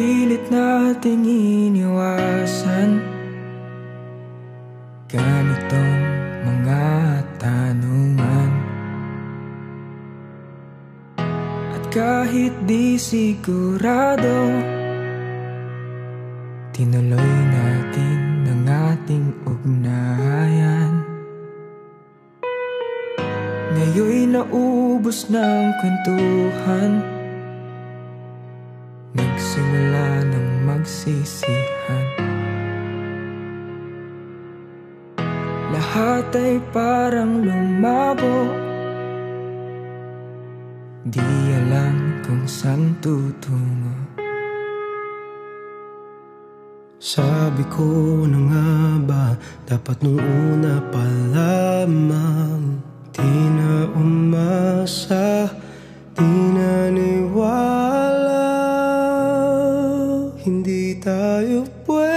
pilit nating iniwasan Ganitong mga tanungan. At kahit di sigurado Tinuloy natin ang ating ugnayan. Ngayon'y naubos ng kwentuhan Nagsimula ng magsisihan. Lahat ay parang lumabo. Di alam kung saan tutungo. Sabi ko na nga ba? Dapat nung una pa lamang Di na umasa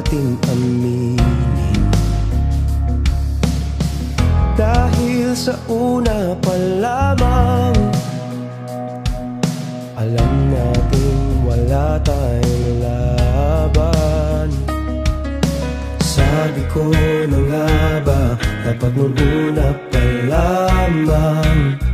natin aminin. Dahil sa una pa lamang Alam natin wala tayong laban. Sabi ko na nga ba Dapat nung una pa lamang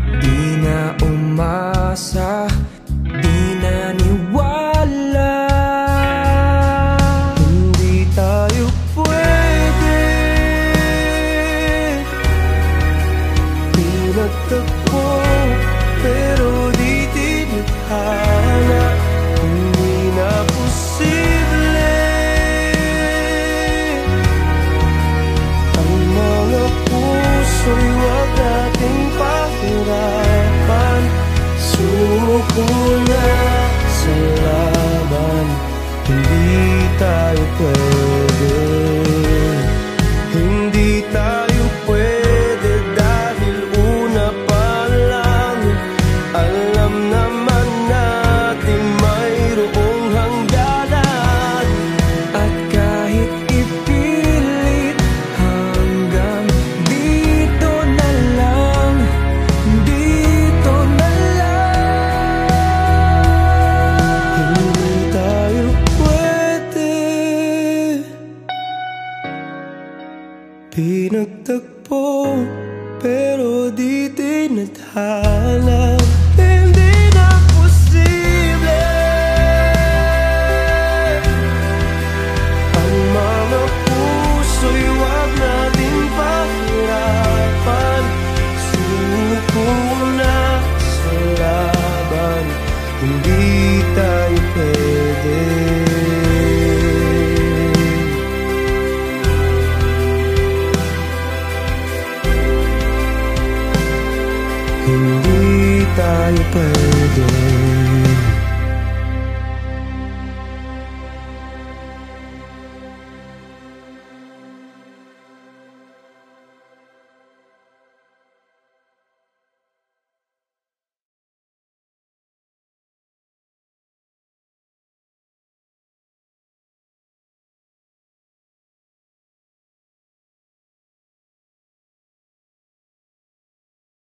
Pinagtagpo Pero di Hindi invita e perdono